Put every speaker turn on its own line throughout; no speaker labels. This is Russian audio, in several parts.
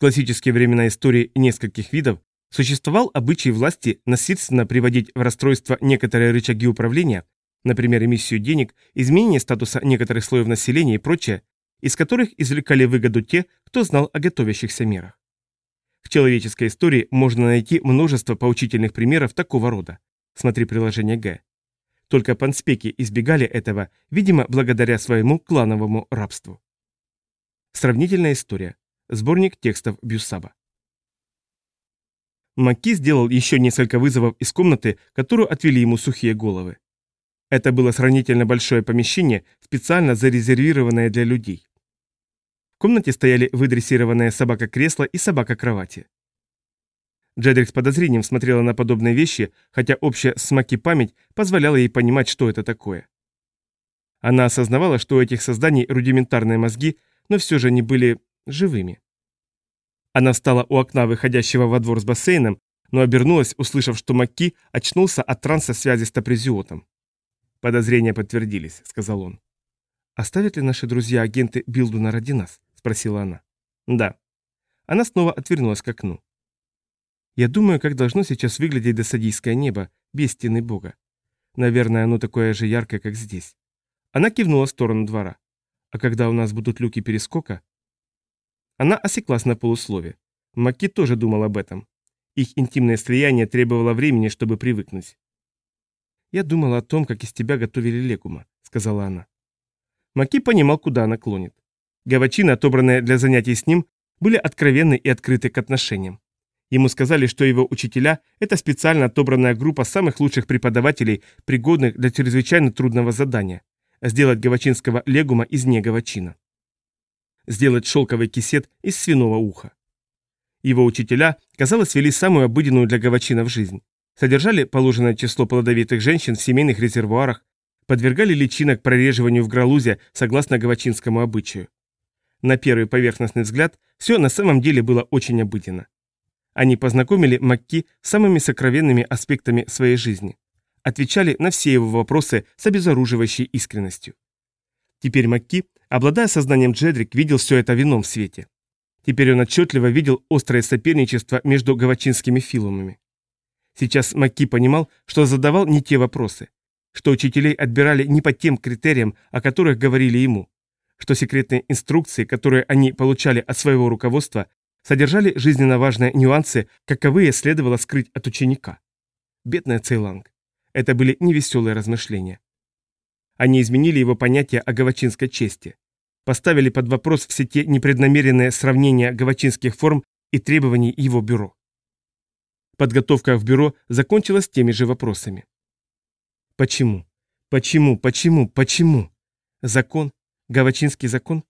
классические времена истории нескольких видов существовал обычай власти насильственно приводить в расстройство некоторые рычаги управления, например, эмиссию денег, изменение статуса некоторых слоев населения и прочее, из которых извлекали выгоду те, кто знал о готовящихся мерах. В человеческой истории можно найти множество поучительных примеров такого рода. Смотри приложение Г. Только панспеки избегали этого, видимо, благодаря своему клановому рабству. Сравнительная история. Сборник текстов Бюсаба. Маки сделал еще несколько вызовов из комнаты, которую отвели ему сухие головы. Это было сравнительно большое помещение, специально зарезервированное для людей. В комнате стояли выдрессированная собака-кресло и собака-кровати. Джедрик с подозрением смотрела на подобные вещи, хотя общая смаки память позволяла ей понимать, что это такое. Она осознавала, что у этих созданий рудиментарные мозги, но все же они были живыми. Она встала у окна, выходящего во двор с бассейном, но обернулась, услышав, что Макки очнулся от транса связи с топризиотом. «Подозрения подтвердились», — сказал он. «Оставят ли наши друзья-агенты Билдуна ради нас?» спросила она. Да. Она снова отвернулась к окну. Я думаю, как должно сейчас выглядеть досадийское небо, без стены Бога. Наверное, оно такое же яркое, как здесь. Она кивнула в сторону двора. А когда у нас будут люки перескока... Она осеклась на полуслове. Маки тоже думал об этом. Их интимное слияние требовало времени, чтобы привыкнуть. «Я думала о том, как из тебя готовили легума», — сказала она. Маки понимал, куда она клонит. Гавачины, отобранные для занятий с ним, были откровенны и открыты к отношениям. Ему сказали, что его учителя – это специально отобранная группа самых лучших преподавателей, пригодных для чрезвычайно трудного задания – сделать гавачинского легума из негавачина. Сделать шелковый кисет из свиного уха. Его учителя, казалось, вели самую обыденную для гавачинов жизнь. Содержали положенное число плодовитых женщин в семейных резервуарах, подвергали личинок прореживанию в гралузе согласно гавачинскому обычаю. На первый поверхностный взгляд все на самом деле было очень обыденно. Они познакомили Макки с самыми сокровенными аспектами своей жизни, отвечали на все его вопросы с обезоруживающей искренностью. Теперь Макки, обладая сознанием Джедрик, видел все это в ином свете. Теперь он отчетливо видел острое соперничество между гавачинскими филумами. Сейчас Макки понимал, что задавал не те вопросы, что учителей отбирали не по тем критериям, о которых говорили ему, что секретные инструкции, которые они получали от своего руководства, содержали жизненно важные нюансы, каковые следовало скрыть от ученика. Бедная Цейланг. Это были невеселые размышления. Они изменили его понятие о гавачинской чести. Поставили под вопрос все те непреднамеренные сравнения гавачинских форм и требований его бюро. Подготовка в бюро закончилась теми же вопросами. Почему? Почему? Почему? Почему? Закон, Гавачинский закон?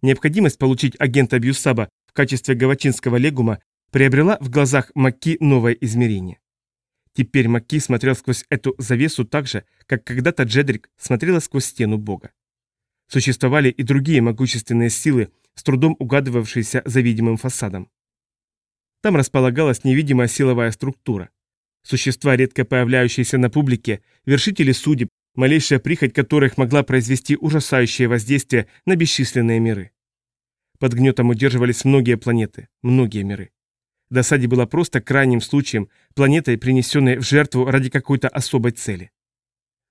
Необходимость получить агента Бьюсаба в качестве гавачинского легума приобрела в глазах Макки новое измерение. Теперь Макки смотрел сквозь эту завесу так же, как когда-то Джедрик смотрела сквозь стену Бога. Существовали и другие могущественные силы, с трудом угадывавшиеся за видимым фасадом. Там располагалась невидимая силовая структура. Существа, редко появляющиеся на публике, вершители судеб, малейшая прихоть которых могла произвести ужасающее воздействие на бесчисленные миры. Под гнетом удерживались многие планеты, многие миры. Досаде было просто крайним случаем, планетой, принесенной в жертву ради какой-то особой цели.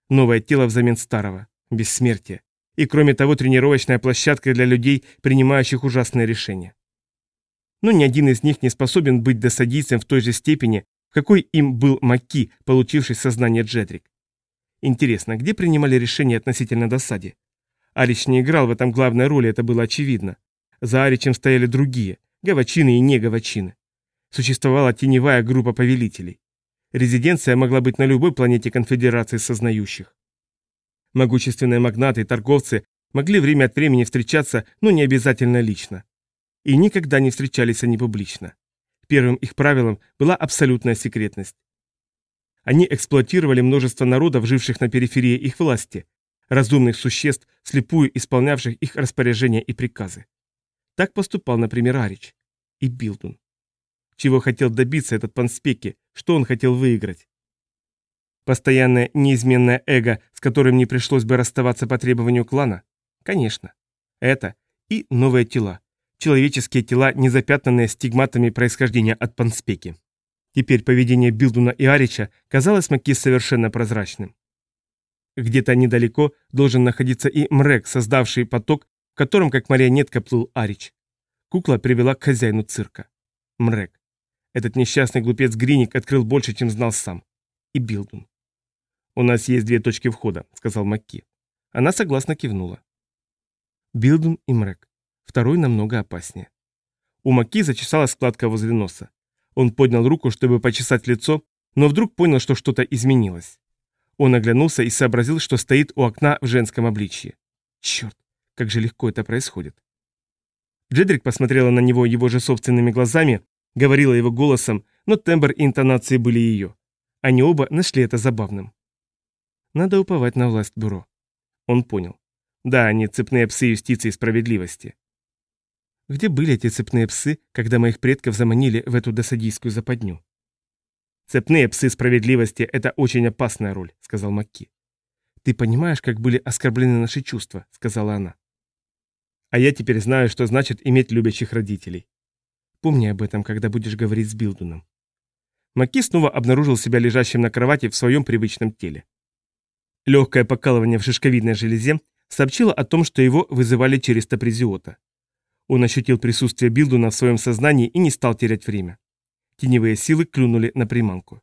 Новое тело взамен старого, бессмертие. И кроме того, тренировочная площадка для людей, принимающих ужасные решения. Но ни один из них не способен быть досадийцем в той же степени, в какой им был Макки, получивший сознание Джедрик. Интересно, где принимали решения относительно досади? Арич не играл в этом главной роли, это было очевидно. За Аричем стояли другие, гавачины и не гавачины. Существовала теневая группа повелителей. Резиденция могла быть на любой планете конфедерации сознающих. Могущественные магнаты и торговцы могли время от времени встречаться, но не обязательно лично. И никогда не встречались они публично. Первым их правилом была абсолютная секретность. Они эксплуатировали множество народов, живших на периферии их власти, разумных существ, слепую исполнявших их распоряжения и приказы. Так поступал, например, Арич и Билдун. Чего хотел добиться этот панспеки, что он хотел выиграть? Постоянное неизменное эго, с которым не пришлось бы расставаться по требованию клана? Конечно. Это и новые тела. человеческие тела, не запятнанные стигматами происхождения от панспеки. Теперь поведение Билдуна и Арича казалось Маки совершенно прозрачным. Где-то недалеко должен находиться и Мрек, создавший поток, в котором как марионетка плыл Арич. Кукла привела к хозяину цирка. Мрек. Этот несчастный глупец Гриник открыл больше, чем знал сам. И Билдун. «У нас есть две точки входа», — сказал Макки. Она согласно кивнула. Билдун и Мрек. Второй намного опаснее. У Маки зачесалась складка возле носа. Он поднял руку, чтобы почесать лицо, но вдруг понял, что что-то изменилось. Он оглянулся и сообразил, что стоит у окна в женском обличье. Черт, как же легко это происходит. Джедрик посмотрела на него его же собственными глазами, говорила его голосом, но тембр и интонации были ее. Они оба нашли это забавным. Надо уповать на власть бюро. Он понял. Да, они цепные псы юстиции и справедливости. Где были эти цепные псы, когда моих предков заманили в эту досадийскую западню? «Цепные псы справедливости – это очень опасная роль», – сказал Макки. «Ты понимаешь, как были оскорблены наши чувства», – сказала она. «А я теперь знаю, что значит иметь любящих родителей. Помни об этом, когда будешь говорить с Билдуном». Макки снова обнаружил себя лежащим на кровати в своем привычном теле. Легкое покалывание в шишковидной железе сообщило о том, что его вызывали через топризиота. Он ощутил присутствие Билдуна в своем сознании и не стал терять время. Теневые силы клюнули на приманку.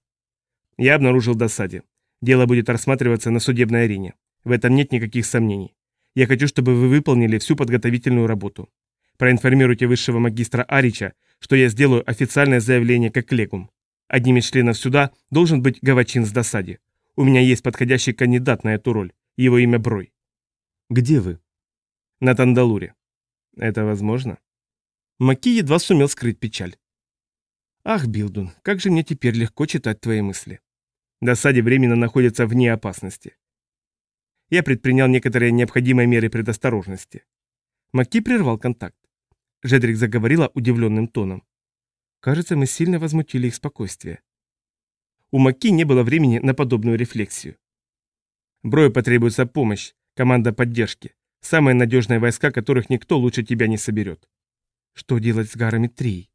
Я обнаружил досаде. Дело будет рассматриваться на судебной арене. В этом нет никаких сомнений. Я хочу, чтобы вы выполнили всю подготовительную работу. Проинформируйте высшего магистра Арича, что я сделаю официальное заявление как легум. Одним из членов суда должен быть Гавачин с досаде. У меня есть подходящий кандидат на эту роль. Его имя Брой. Где вы? На Тандалуре. Это возможно? Маки едва сумел скрыть печаль. Ах, Билдун, как же мне теперь легко читать твои мысли. Досаде временно находится вне опасности. Я предпринял некоторые необходимые меры предосторожности. Маки прервал контакт. Жедрик заговорила удивленным тоном. Кажется, мы сильно возмутили их спокойствие. У Маки не было времени на подобную рефлексию. Брою потребуется помощь, команда поддержки. Самые надежные войска, которых никто лучше тебя не соберет. Что делать с гарами Три?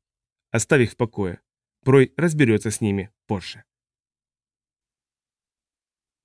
Оставь их в покое. Брой разберется с ними позже.